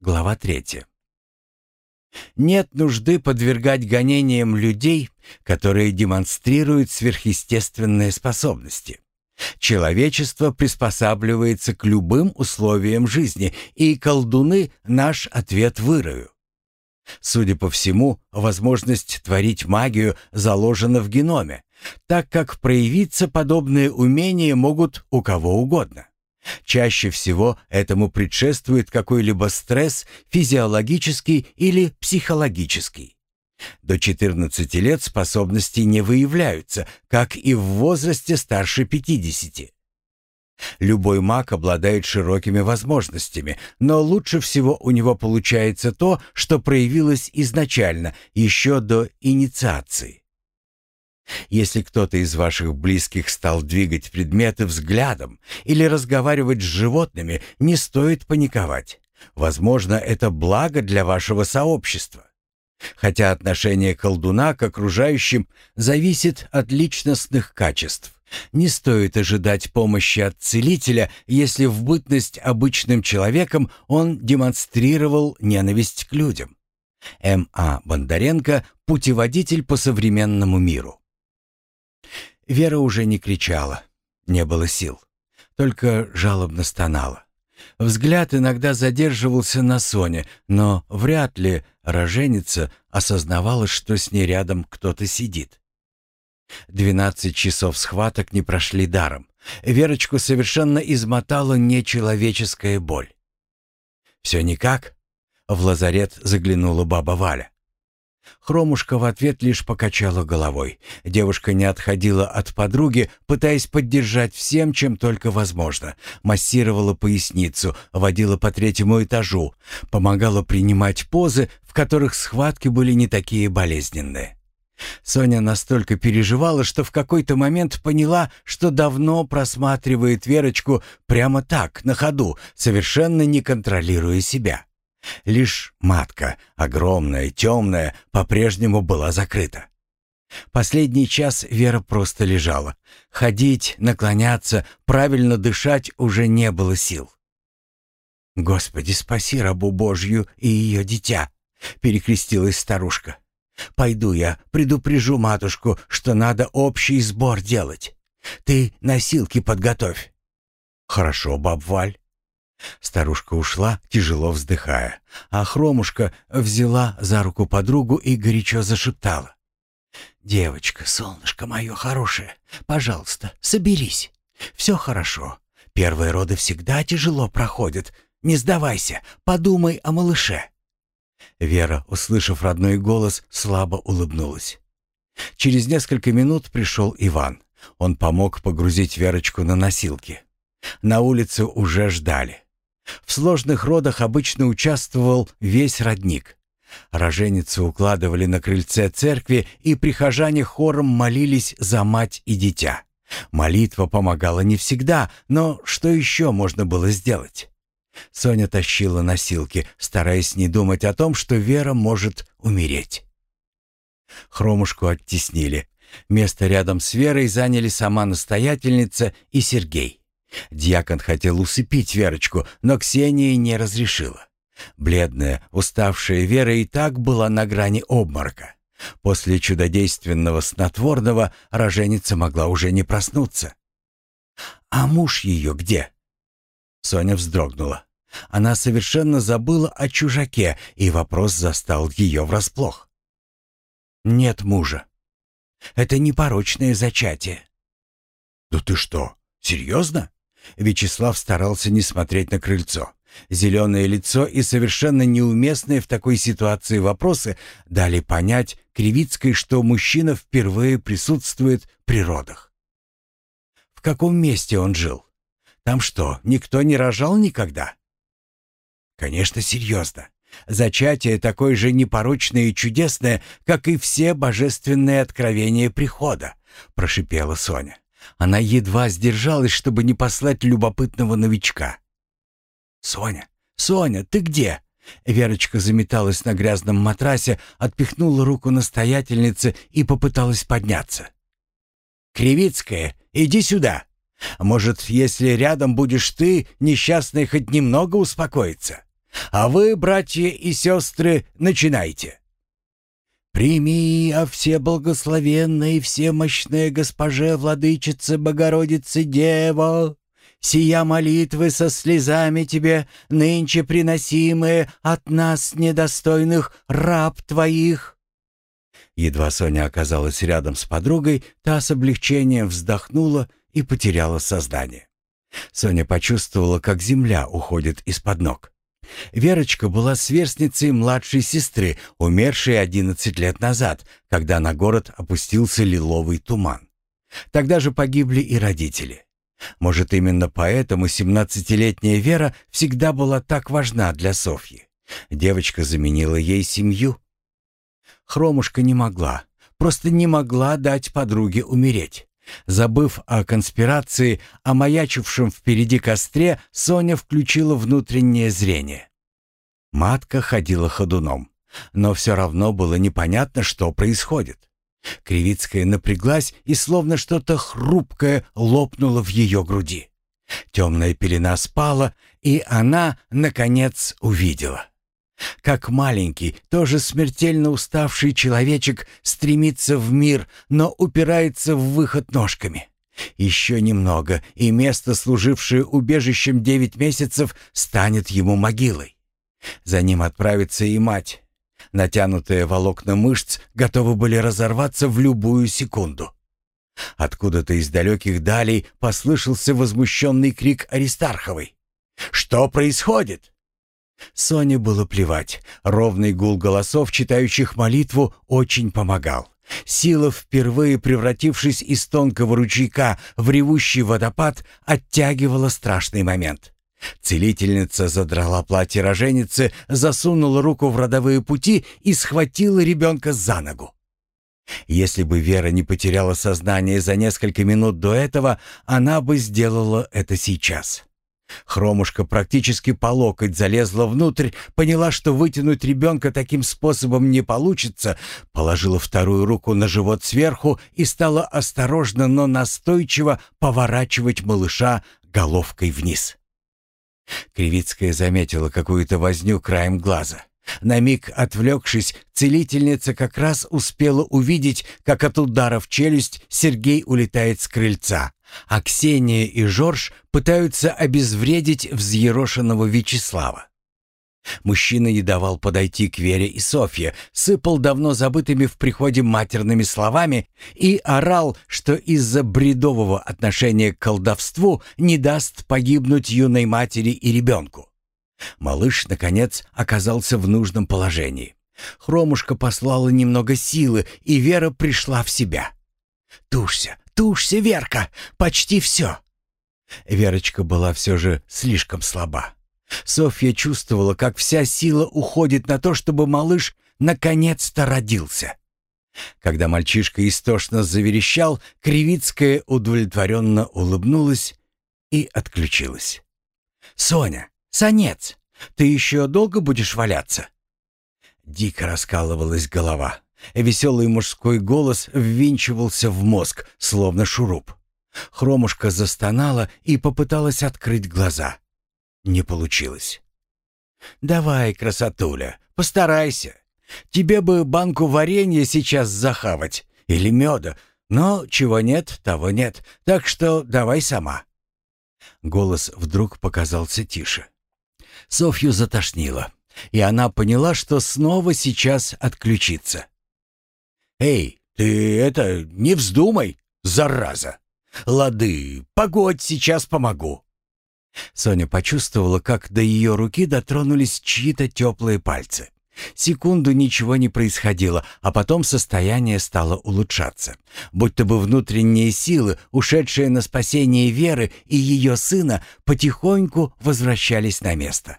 Глава 3. Нет нужды подвергать гонениям людей, которые демонстрируют сверхъестественные способности. Человечество приспосабливается к любым условиям жизни, и колдуны — наш ответ вырою. Судя по всему, возможность творить магию заложена в геноме, так как проявиться подобные умения могут у кого угодно. Чаще всего этому предшествует какой-либо стресс, физиологический или психологический. До 14 лет способности не выявляются, как и в возрасте старше 50. Любой маг обладает широкими возможностями, но лучше всего у него получается то, что проявилось изначально, еще до инициации. Если кто-то из ваших близких стал двигать предметы взглядом или разговаривать с животными, не стоит паниковать. Возможно, это благо для вашего сообщества. Хотя отношение колдуна к окружающим зависит от личностных качеств. Не стоит ожидать помощи от целителя, если в бытность обычным человеком он демонстрировал ненависть к людям. М.А. Бондаренко – путеводитель по современному миру. Вера уже не кричала, не было сил, только жалобно стонала. Взгляд иногда задерживался на Соне, но вряд ли роженица осознавала, что с ней рядом кто-то сидит. Двенадцать часов схваток не прошли даром. Верочку совершенно измотала нечеловеческая боль. «Все никак?» — в лазарет заглянула баба Валя. Хромушка в ответ лишь покачала головой. Девушка не отходила от подруги, пытаясь поддержать всем, чем только возможно. Массировала поясницу, водила по третьему этажу, помогала принимать позы, в которых схватки были не такие болезненные. Соня настолько переживала, что в какой-то момент поняла, что давно просматривает Верочку прямо так, на ходу, совершенно не контролируя себя. Лишь матка, огромная, темная, по-прежнему была закрыта. Последний час Вера просто лежала. Ходить, наклоняться, правильно дышать уже не было сил. «Господи, спаси рабу Божью и ее дитя!» — перекрестилась старушка. «Пойду я, предупрежу матушку, что надо общий сбор делать. Ты носилки подготовь». «Хорошо, баб Валь». Старушка ушла, тяжело вздыхая, а Хромушка взяла за руку подругу и горячо зашептала. «Девочка, солнышко мое хорошее, пожалуйста, соберись. Все хорошо. Первые роды всегда тяжело проходят. Не сдавайся, подумай о малыше». Вера, услышав родной голос, слабо улыбнулась. Через несколько минут пришел Иван. Он помог погрузить Верочку на носилки. На улице уже ждали. В сложных родах обычно участвовал весь родник. Роженицу укладывали на крыльце церкви, и прихожане хором молились за мать и дитя. Молитва помогала не всегда, но что еще можно было сделать? Соня тащила носилки, стараясь не думать о том, что Вера может умереть. Хромушку оттеснили. Место рядом с Верой заняли сама настоятельница и Сергей. Дьякон хотел усыпить Верочку, но Ксения не разрешила. Бледная, уставшая Вера и так была на грани обморока. После чудодейственного снотворного роженица могла уже не проснуться. «А муж ее где?» Соня вздрогнула. Она совершенно забыла о чужаке, и вопрос застал ее врасплох. «Нет мужа. Это непорочное зачатие». «Да ты что, серьезно?» Вячеслав старался не смотреть на крыльцо. Зеленое лицо и совершенно неуместные в такой ситуации вопросы дали понять Кривицкой, что мужчина впервые присутствует при родах. В каком месте он жил? Там что, никто не рожал никогда? Конечно, серьезно. Зачатие такое же непорочное и чудесное, как и все божественные откровения прихода, прошипела Соня. Она едва сдержалась, чтобы не послать любопытного новичка. «Соня! Соня, ты где?» Верочка заметалась на грязном матрасе, отпихнула руку настоятельницы и попыталась подняться. «Кривицкая, иди сюда! Может, если рядом будешь ты, несчастный хоть немного успокоится? А вы, братья и сестры, начинайте. «Прими, а все благословенная и всемощная госпоже, владычице Богородице Дева, сия молитвы со слезами тебе, нынче приносимые от нас, недостойных раб твоих». Едва Соня оказалась рядом с подругой, та с облегчением вздохнула и потеряла сознание. Соня почувствовала, как земля уходит из-под ног. Верочка была сверстницей младшей сестры, умершей 11 лет назад, когда на город опустился лиловый туман. Тогда же погибли и родители. Может, именно поэтому 17-летняя Вера всегда была так важна для Софьи. Девочка заменила ей семью. Хромушка не могла, просто не могла дать подруге умереть. Забыв о конспирации, о маячившем впереди костре, Соня включила внутреннее зрение. Матка ходила ходуном, но все равно было непонятно, что происходит. Кривицкая напряглась, и словно что-то хрупкое лопнуло в ее груди. Темная пелена спала, и она, наконец, увидела. Как маленький, тоже смертельно уставший человечек стремится в мир, но упирается в выход ножками. Еще немного, и место, служившее убежищем девять месяцев, станет ему могилой. За ним отправится и мать. Натянутые волокна мышц готовы были разорваться в любую секунду. Откуда-то из далеких далей послышался возмущенный крик Аристарховой. «Что происходит?» Соне было плевать. Ровный гул голосов, читающих молитву, очень помогал. Сила, впервые превратившись из тонкого ручейка в ревущий водопад, оттягивала страшный момент. Целительница задрала платье роженицы, засунула руку в родовые пути и схватила ребенка за ногу. Если бы Вера не потеряла сознание за несколько минут до этого, она бы сделала это сейчас. Хромушка практически по локоть залезла внутрь, поняла, что вытянуть ребенка таким способом не получится, положила вторую руку на живот сверху и стала осторожно, но настойчиво поворачивать малыша головкой вниз. Кривицкая заметила какую-то возню краем глаза. На миг отвлекшись, целительница как раз успела увидеть, как от удара в челюсть Сергей улетает с крыльца, а Ксения и Жорж пытаются обезвредить взъерошенного Вячеслава. Мужчина не давал подойти к Вере и Софье, сыпал давно забытыми в приходе матерными словами и орал, что из-за бредового отношения к колдовству не даст погибнуть юной матери и ребенку. Малыш, наконец, оказался в нужном положении. Хромушка послала немного силы, и Вера пришла в себя. «Тушься, тушься, Верка! Почти все!» Верочка была все же слишком слаба. Софья чувствовала, как вся сила уходит на то, чтобы малыш наконец-то родился. Когда мальчишка истошно заверещал, Кривицкая удовлетворенно улыбнулась и отключилась. «Соня, Санец, ты еще долго будешь валяться?» Дико раскалывалась голова. Веселый мужской голос ввинчивался в мозг, словно шуруп. Хромушка застонала и попыталась открыть глаза. Не получилось. «Давай, красотуля, постарайся. Тебе бы банку варенья сейчас захавать или меда, но чего нет, того нет, так что давай сама». Голос вдруг показался тише. Софью затошнило, и она поняла, что снова сейчас отключится. «Эй, ты это, не вздумай, зараза! Лады, погодь, сейчас помогу!» Соня почувствовала, как до ее руки дотронулись чьи-то теплые пальцы. Секунду ничего не происходило, а потом состояние стало улучшаться. Будто бы внутренние силы, ушедшие на спасение Веры и ее сына, потихоньку возвращались на место.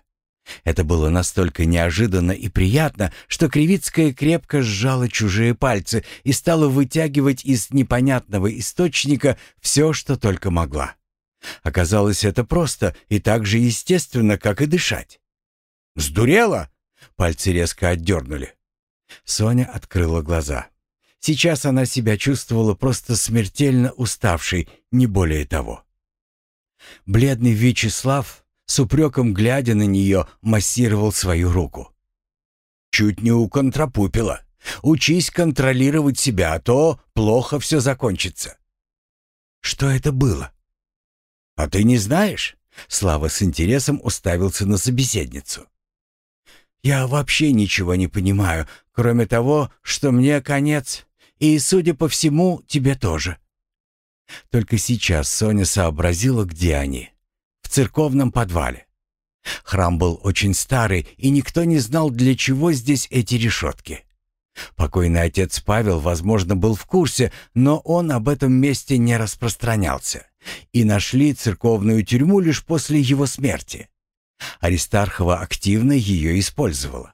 Это было настолько неожиданно и приятно, что Кривицкая крепко сжала чужие пальцы и стала вытягивать из непонятного источника все, что только могла. Оказалось, это просто и так же естественно, как и дышать. «Сдурела?» — пальцы резко отдернули. Соня открыла глаза. Сейчас она себя чувствовала просто смертельно уставшей, не более того. Бледный Вячеслав с упреком глядя на нее, массировал свою руку. «Чуть не уконтрапупила. Учись контролировать себя, а то плохо все закончится». «Что это было?» «А ты не знаешь?» Слава с интересом уставился на собеседницу. «Я вообще ничего не понимаю, кроме того, что мне конец, и, судя по всему, тебе тоже». Только сейчас Соня сообразила, где они. В церковном подвале. Храм был очень старый, и никто не знал, для чего здесь эти решетки. Покойный отец Павел, возможно, был в курсе, но он об этом месте не распространялся. И нашли церковную тюрьму лишь после его смерти. Аристархова активно ее использовала.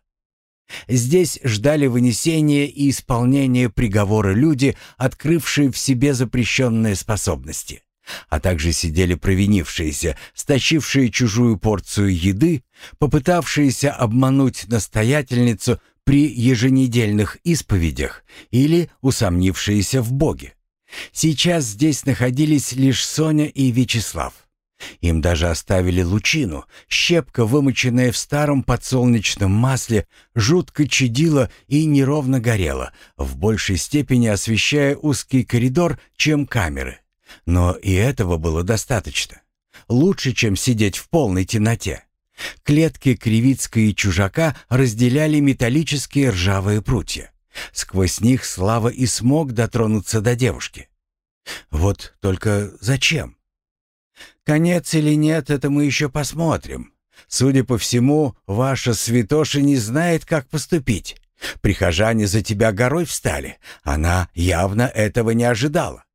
Здесь ждали вынесения и исполнения приговора люди, открывшие в себе запрещенные способности, а также сидели провинившиеся, стащившие чужую порцию еды, попытавшиеся обмануть настоятельницу при еженедельных исповедях или усомнившиеся в Боге. Сейчас здесь находились лишь Соня и Вячеслав. Им даже оставили лучину, щепка, вымоченная в старом подсолнечном масле, жутко чадила и неровно горела, в большей степени освещая узкий коридор, чем камеры. Но и этого было достаточно. Лучше, чем сидеть в полной темноте. Клетки Кривицкой и Чужака разделяли металлические ржавые прутья. Сквозь них Слава и смог дотронуться до девушки. Вот только зачем? Конец или нет, это мы еще посмотрим. Судя по всему, ваша святоша не знает, как поступить. Прихожане за тебя горой встали. Она явно этого не ожидала.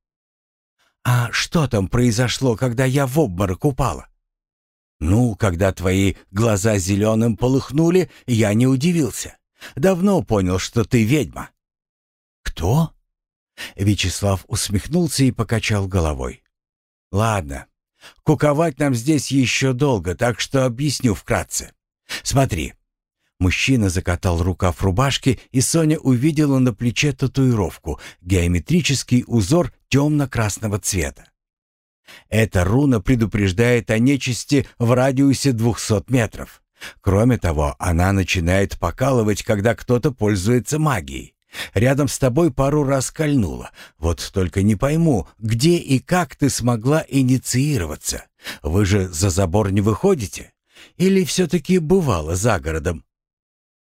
А что там произошло, когда я в обморок упала? Ну, когда твои глаза зеленым полыхнули, я не удивился. Давно понял, что ты ведьма. Кто? Вячеслав усмехнулся и покачал головой. Ладно, куковать нам здесь еще долго, так что объясню вкратце. Смотри. Мужчина закатал рукав рубашки, и Соня увидела на плече татуировку, геометрический узор темно-красного цвета. Эта руна предупреждает о нечисти в радиусе 200 метров. Кроме того, она начинает покалывать, когда кто-то пользуется магией. Рядом с тобой пару раз кольнула. Вот только не пойму, где и как ты смогла инициироваться. Вы же за забор не выходите? Или все-таки бывало за городом?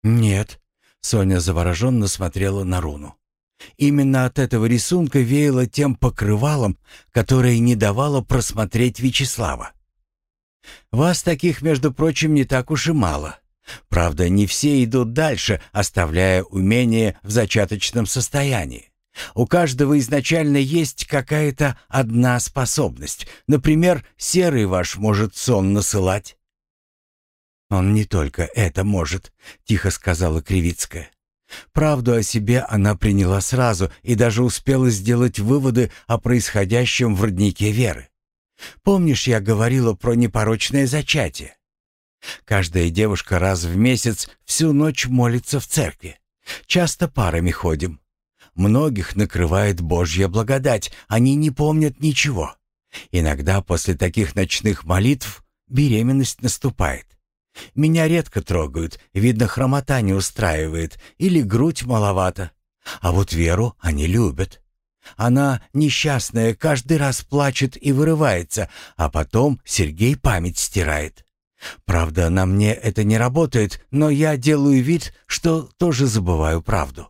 Нет. Соня завороженно смотрела на руну. Именно от этого рисунка веяло тем покрывалом, которое не давало просмотреть Вячеслава. «Вас таких, между прочим, не так уж и мало. Правда, не все идут дальше, оставляя умение в зачаточном состоянии. У каждого изначально есть какая-то одна способность. Например, серый ваш может сон насылать». «Он не только это может», — тихо сказала Кривицкая. Правду о себе она приняла сразу и даже успела сделать выводы о происходящем в роднике Веры. Помнишь, я говорила про непорочное зачатие? Каждая девушка раз в месяц всю ночь молится в церкви. Часто парами ходим. Многих накрывает Божья благодать, они не помнят ничего. Иногда после таких ночных молитв беременность наступает. Меня редко трогают, видно, хромота не устраивает или грудь маловато. А вот Веру они любят. Она несчастная, каждый раз плачет и вырывается, а потом Сергей память стирает. Правда, на мне это не работает, но я делаю вид, что тоже забываю правду.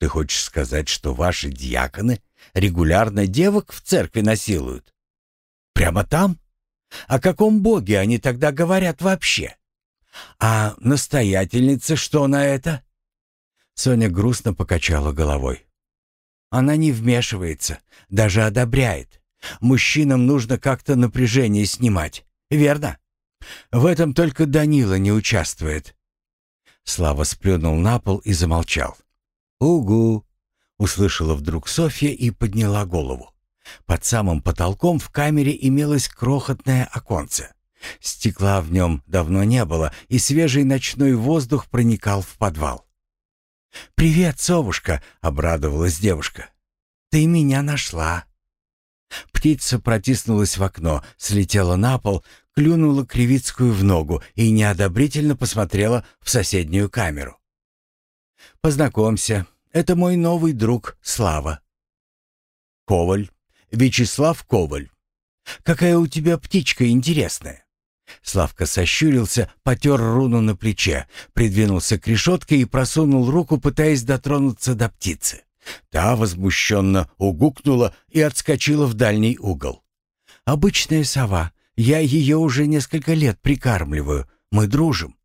Ты хочешь сказать, что ваши диаконы регулярно девок в церкви насилуют? Прямо там? О каком боге они тогда говорят вообще? А настоятельница что на это? Соня грустно покачала головой. Она не вмешивается, даже одобряет. Мужчинам нужно как-то напряжение снимать, верно? В этом только Данила не участвует. Слава сплюнул на пол и замолчал. «Угу!» — услышала вдруг Софья и подняла голову. Под самым потолком в камере имелось крохотное оконце. Стекла в нем давно не было, и свежий ночной воздух проникал в подвал. «Привет, совушка!» — обрадовалась девушка. «Ты меня нашла!» Птица протиснулась в окно, слетела на пол, клюнула Кривицкую в ногу и неодобрительно посмотрела в соседнюю камеру. «Познакомься, это мой новый друг Слава». «Коваль, Вячеслав Коваль. Какая у тебя птичка интересная». Славка сощурился, потер руну на плече, придвинулся к решетке и просунул руку, пытаясь дотронуться до птицы. Та возмущенно угукнула и отскочила в дальний угол. «Обычная сова. Я ее уже несколько лет прикармливаю. Мы дружим».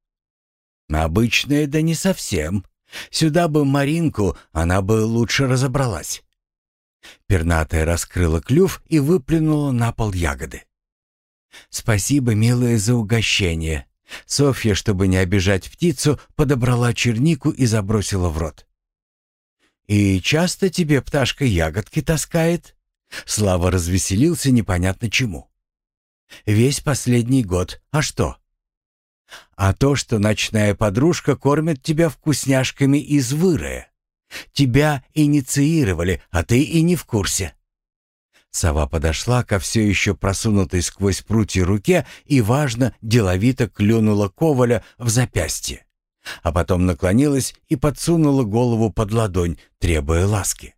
«Обычная, да не совсем. Сюда бы Маринку, она бы лучше разобралась». Пернатая раскрыла клюв и выплюнула на пол ягоды. «Спасибо, милая, за угощение». Софья, чтобы не обижать птицу, подобрала чернику и забросила в рот. «И часто тебе пташка ягодки таскает?» Слава развеселился непонятно чему. «Весь последний год. А что?» «А то, что ночная подружка кормит тебя вкусняшками из вырая. Тебя инициировали, а ты и не в курсе». Сова подошла ко все еще просунутой сквозь прутья руке и, важно, деловито клюнула Коваля в запястье а потом наклонилась и подсунула голову под ладонь, требуя ласки.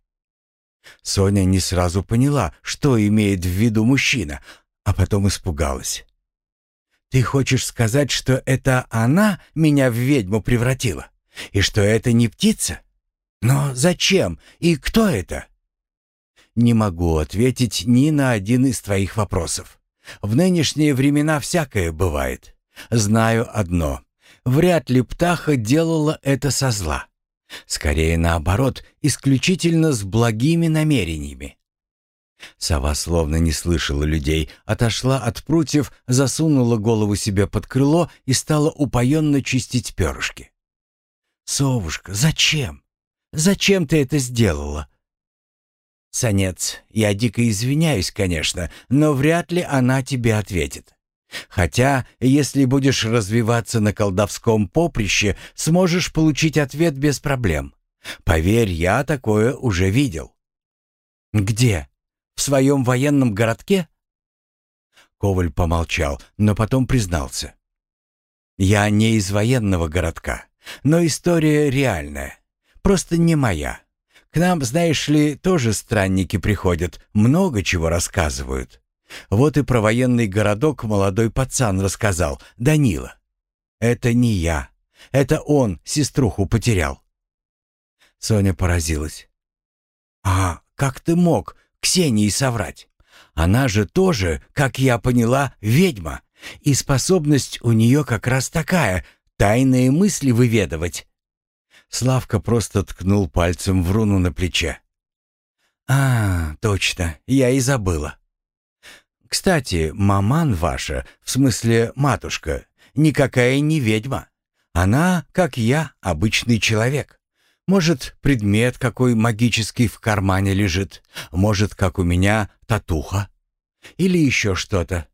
Соня не сразу поняла, что имеет в виду мужчина, а потом испугалась. «Ты хочешь сказать, что это она меня в ведьму превратила? И что это не птица? Но зачем? И кто это?» «Не могу ответить ни на один из твоих вопросов. В нынешние времена всякое бывает. Знаю одно. Вряд ли птаха делала это со зла. Скорее наоборот, исключительно с благими намерениями. Сова словно не слышала людей, отошла от прутьев, засунула голову себе под крыло и стала упоенно чистить перышки. «Совушка, зачем? Зачем ты это сделала?» «Санец, я дико извиняюсь, конечно, но вряд ли она тебе ответит. Хотя, если будешь развиваться на колдовском поприще, сможешь получить ответ без проблем. Поверь, я такое уже видел. Где? В своем военном городке? Коваль помолчал, но потом признался. Я не из военного городка, но история реальная. Просто не моя. К нам, знаешь ли, тоже странники приходят, много чего рассказывают. Вот и про военный городок молодой пацан рассказал, Данила. Это не я. Это он сеструху потерял. Соня поразилась. «А как ты мог Ксении соврать? Она же тоже, как я поняла, ведьма, и способность у нее как раз такая — тайные мысли выведывать». Славка просто ткнул пальцем в руну на плече. «А, точно, я и забыла. Кстати, маман ваша, в смысле матушка, никакая не ведьма. Она, как я, обычный человек. Может, предмет какой магический в кармане лежит, может, как у меня, татуха. Или еще что-то.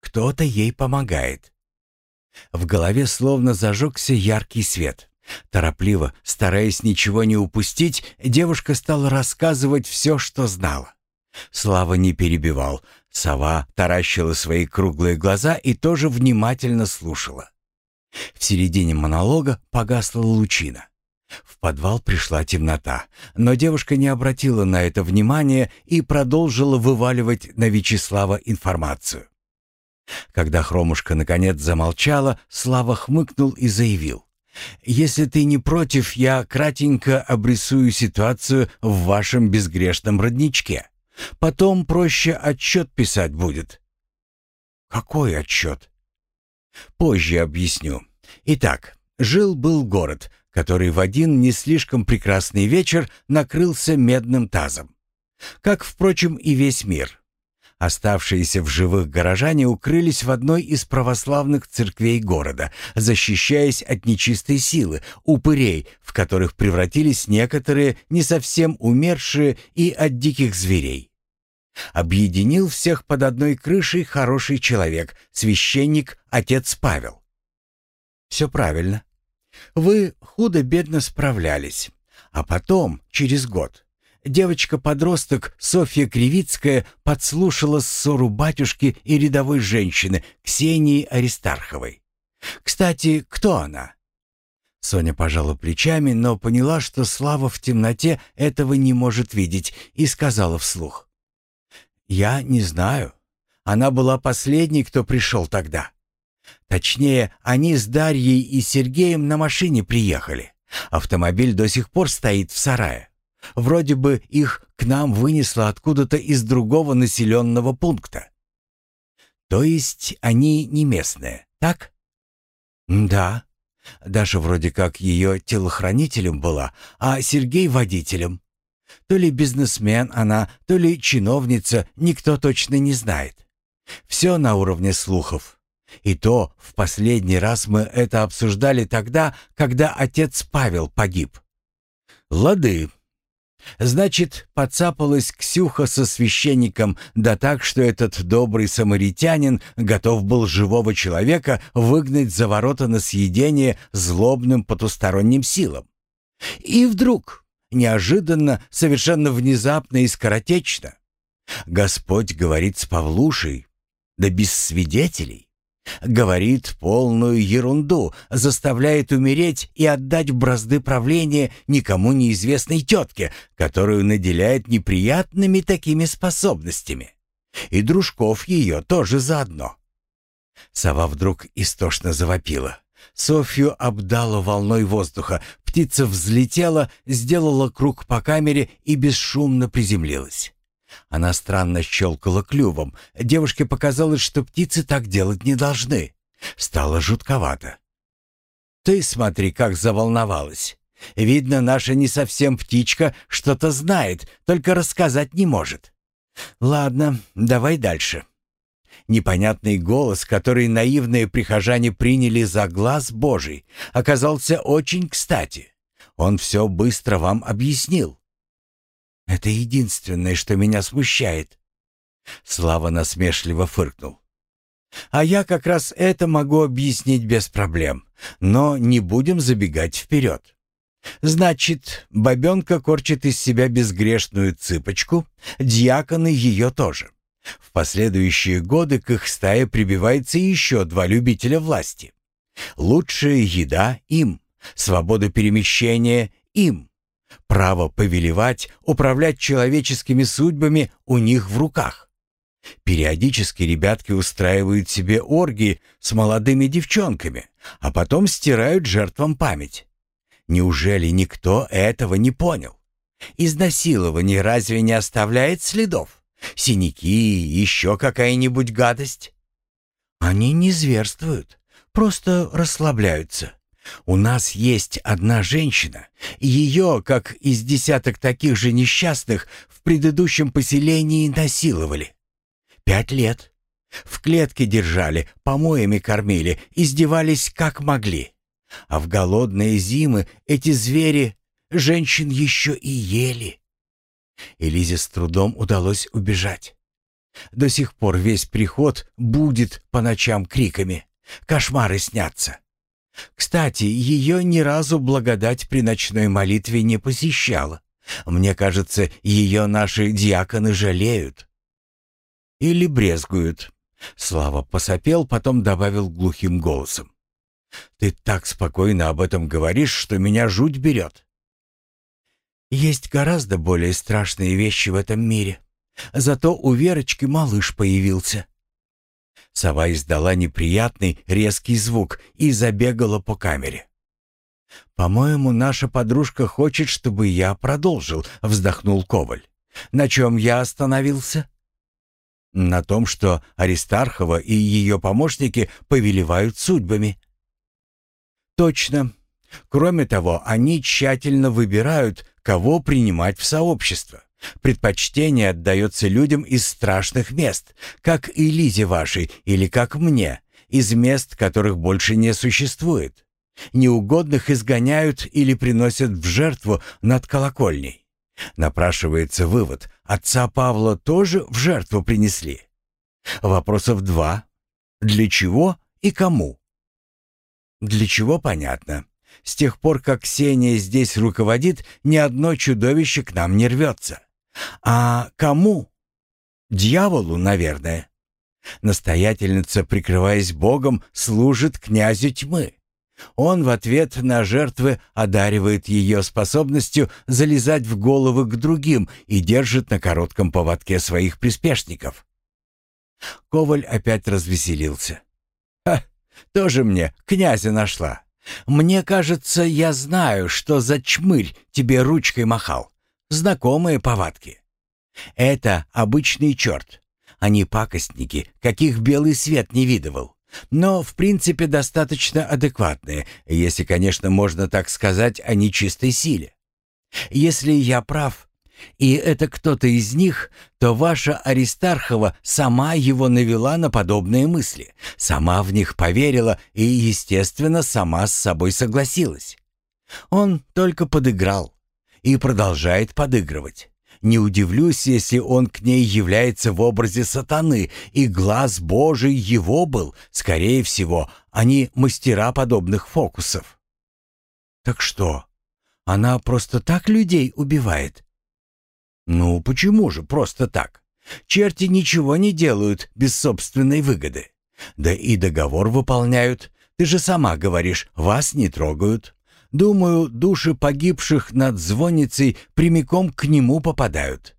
Кто-то ей помогает. В голове словно зажегся яркий свет. Торопливо, стараясь ничего не упустить, девушка стала рассказывать все, что знала. Слава не перебивал. Сова таращила свои круглые глаза и тоже внимательно слушала. В середине монолога погасла лучина. В подвал пришла темнота, но девушка не обратила на это внимания и продолжила вываливать на Вячеслава информацию. Когда Хромушка наконец замолчала, Слава хмыкнул и заявил. «Если ты не против, я кратенько обрисую ситуацию в вашем безгрешном родничке. Потом проще отчет писать будет». «Какой отчет?» «Позже объясню. Итак, жил-был город, который в один не слишком прекрасный вечер накрылся медным тазом. Как, впрочем, и весь мир. Оставшиеся в живых горожане укрылись в одной из православных церквей города, защищаясь от нечистой силы, упырей, в которых превратились некоторые не совсем умершие и от диких зверей. Объединил всех под одной крышей хороший человек, священник, отец Павел. Все правильно. Вы худо-бедно справлялись. А потом, через год, девочка-подросток Софья Кривицкая подслушала ссору батюшки и рядовой женщины Ксении Аристарховой. Кстати, кто она? Соня пожала плечами, но поняла, что Слава в темноте этого не может видеть, и сказала вслух. «Я не знаю. Она была последней, кто пришел тогда. Точнее, они с Дарьей и Сергеем на машине приехали. Автомобиль до сих пор стоит в сарае. Вроде бы их к нам вынесло откуда-то из другого населенного пункта. То есть они не местные, так? Да. Даша вроде как ее телохранителем была, а Сергей водителем. То ли бизнесмен она, то ли чиновница, никто точно не знает. Все на уровне слухов. И то в последний раз мы это обсуждали тогда, когда отец Павел погиб. Лады. Значит, подцапалась Ксюха со священником, да так, что этот добрый самаритянин готов был живого человека выгнать за ворота на съедение злобным потусторонним силам. И вдруг, неожиданно, совершенно внезапно и скоротечно, Господь говорит с Павлушей, да без свидетелей. Говорит полную ерунду, заставляет умереть и отдать бразды правления никому неизвестной тетке, которую наделяет неприятными такими способностями. И дружков ее тоже заодно. Сова вдруг истошно завопила. Софью обдало волной воздуха. Птица взлетела, сделала круг по камере и бесшумно приземлилась. Она странно щелкала клювом. Девушке показалось, что птицы так делать не должны. Стало жутковато. «Ты смотри, как заволновалась. Видно, наша не совсем птичка что-то знает, только рассказать не может. Ладно, давай дальше». Непонятный голос, который наивные прихожане приняли за глаз Божий, оказался очень кстати. Он все быстро вам объяснил. Это единственное, что меня смущает. Слава насмешливо фыркнул. А я как раз это могу объяснить без проблем, но не будем забегать вперед. Значит, бабенка корчит из себя безгрешную цыпочку, дьяконы ее тоже. В последующие годы к их стае прибивается еще два любителя власти. Лучшая еда им, свобода перемещения им, Право повелевать, управлять человеческими судьбами у них в руках. Периодически ребятки устраивают себе оргии с молодыми девчонками, а потом стирают жертвам память. Неужели никто этого не понял? Изнасилование разве не оставляет следов? Синяки, еще какая-нибудь гадость? Они не зверствуют, просто расслабляются. У нас есть одна женщина. Ее, как из десяток таких же несчастных, в предыдущем поселении насиловали. Пять лет. В клетке держали, помоями кормили, издевались как могли. А в голодные зимы эти звери женщин еще и ели. Элизе с трудом удалось убежать. До сих пор весь приход будет по ночам криками. Кошмары снятся. Кстати, ее ни разу благодать при ночной молитве не посещала. Мне кажется, ее наши диаконы жалеют. Или брезгуют. Слава посопел, потом добавил глухим голосом. «Ты так спокойно об этом говоришь, что меня жуть берет». «Есть гораздо более страшные вещи в этом мире. Зато у Верочки малыш появился. Сова издала неприятный резкий звук и забегала по камере. «По-моему, наша подружка хочет, чтобы я продолжил», — вздохнул Коваль. «На чем я остановился?» «На том, что Аристархова и ее помощники повелевают судьбами». «Точно. Кроме того, они тщательно выбирают, кого принимать в сообщество. Предпочтение отдается людям из страшных мест, как и Лизе вашей или как мне, из мест, которых больше не существует. Неугодных изгоняют или приносят в жертву над колокольней. Напрашивается вывод, отца Павла тоже в жертву принесли. Вопросов два. Для чего и кому? Для чего понятно. С тех пор, как Ксения здесь руководит, ни одно чудовище к нам не рвется. А кому? Дьяволу, наверное. Настоятельница, прикрываясь Богом, служит князю тьмы. Он в ответ на жертвы одаривает ее способностью залезать в головы к другим и держит на коротком поводке своих приспешников. Коваль опять развеселился. «Ха, тоже мне князя нашла. Мне кажется, я знаю, что за чмырь тебе ручкой махал. Знакомые повадки. Это обычный черт. Они пакостники, каких белый свет не видывал. Но, в принципе, достаточно адекватные, если, конечно, можно так сказать о нечистой силе. Если я прав, и это кто-то из них, то ваша Аристархова сама его навела на подобные мысли, сама в них поверила и, естественно, сама с собой согласилась. Он только подыграл и продолжает подыгрывать. Не удивлюсь, если он к ней является в образе сатаны, и глаз Божий его был, скорее всего, они мастера подобных фокусов. Так что, она просто так людей убивает? Ну, почему же просто так? Черти ничего не делают без собственной выгоды. Да и договор выполняют. Ты же сама говоришь, вас не трогают. Думаю, души погибших над звонницей прямиком к нему попадают.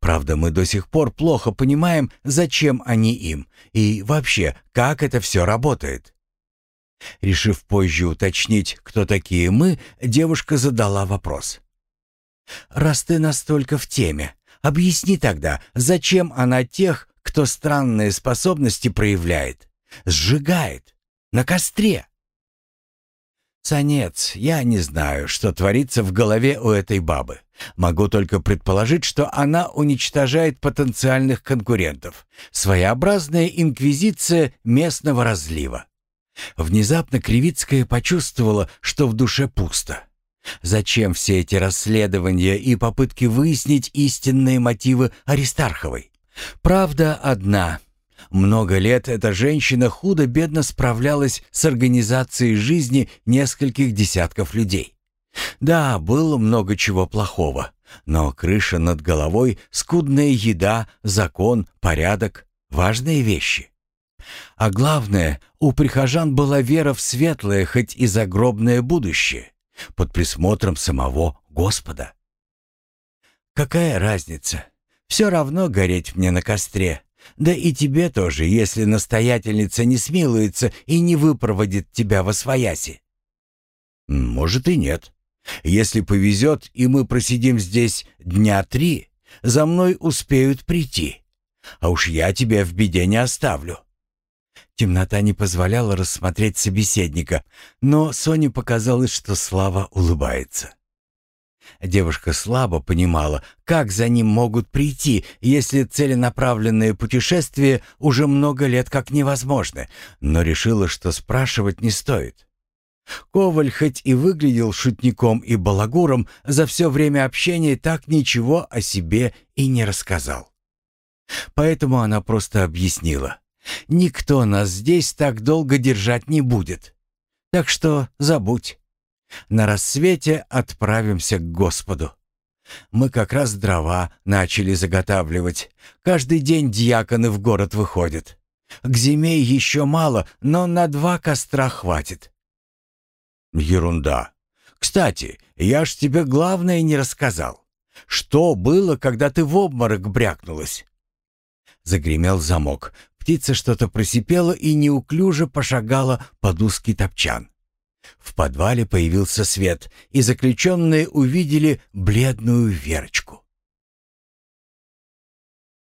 Правда, мы до сих пор плохо понимаем, зачем они им и вообще, как это все работает. Решив позже уточнить, кто такие мы, девушка задала вопрос. «Раз ты настолько в теме, объясни тогда, зачем она тех, кто странные способности проявляет, сжигает на костре?» «Санец, я не знаю, что творится в голове у этой бабы. Могу только предположить, что она уничтожает потенциальных конкурентов. Своеобразная инквизиция местного разлива. Внезапно Кривицкая почувствовала, что в душе пусто. Зачем все эти расследования и попытки выяснить истинные мотивы Аристарховой? Правда одна. Много лет эта женщина худо-бедно справлялась с организацией жизни нескольких десятков людей. Да, было много чего плохого, но крыша над головой, скудная еда, закон, порядок — важные вещи. А главное, у прихожан была вера в светлое, хоть и загробное будущее, под присмотром самого Господа. Какая разница? Все равно гореть мне на костре. Да и тебе тоже, если настоятельница не смилуется и не выпроводит тебя во свояси. Может и нет. Если повезет, и мы просидим здесь дня три, за мной успеют прийти. А уж я тебя в беде не оставлю. Темнота не позволяла рассмотреть собеседника, но Соне показалось, что Слава улыбается. Девушка слабо понимала, как за ним могут прийти, если целенаправленное путешествие уже много лет как невозможно, но решила, что спрашивать не стоит. Коваль хоть и выглядел шутником и балагуром, за все время общения так ничего о себе и не рассказал. Поэтому она просто объяснила. «Никто нас здесь так долго держать не будет. Так что забудь. На рассвете отправимся к Господу. Мы как раз дрова начали заготавливать. Каждый день дьяконы в город выходят. К зиме еще мало, но на два костра хватит. Ерунда. Кстати, я ж тебе главное не рассказал. Что было, когда ты в обморок брякнулась? Загремел замок. Птица что-то просипела и неуклюже пошагала под узкий топчан. В подвале появился свет, и заключенные увидели бледную Верочку.